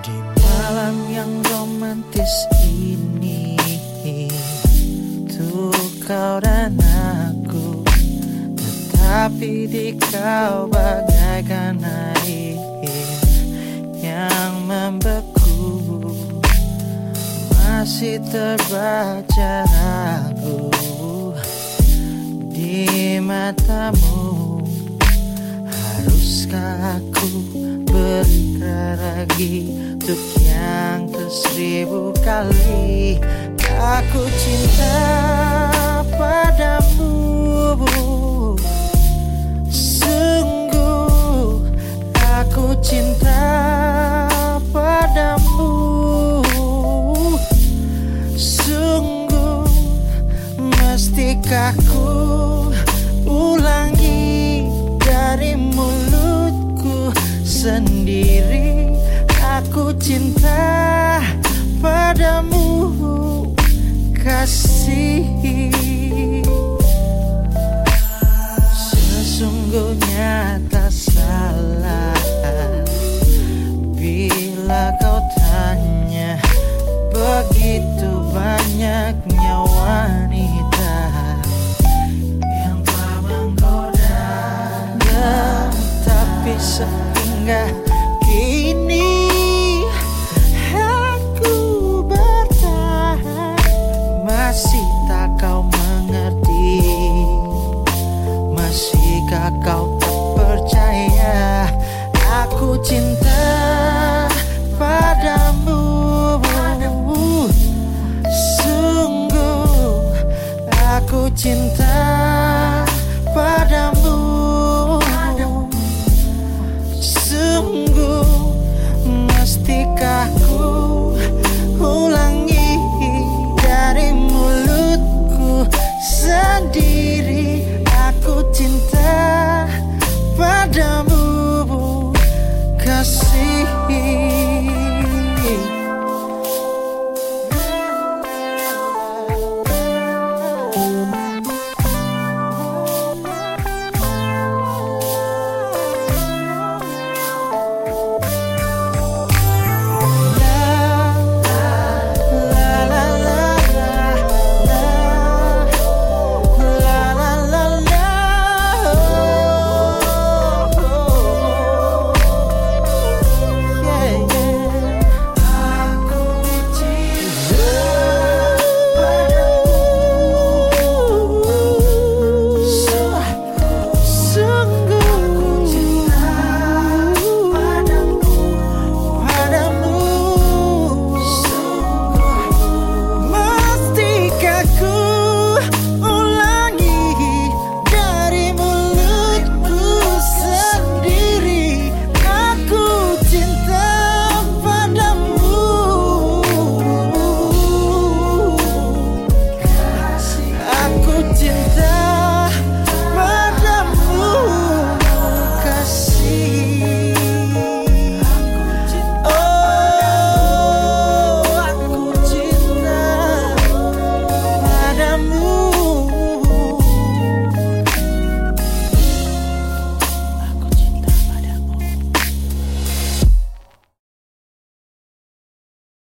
Di malam yang romantis ini Untuk kau dan aku Tetapi di kau bagaikan air Yang membeku. Masih terbaca ragu Di matamu. Haruskah aku berikrar lagi Untuk yang ke seribu kali. Aku cinta padamu Sungguh aku cinta padamu. Sungguh mestikah ku ulangi dari mulutku sendiri. Aku cinta padamu kasih Sesungguhnya tak salah Bila kau tanya Begitu banyaknya wanita quer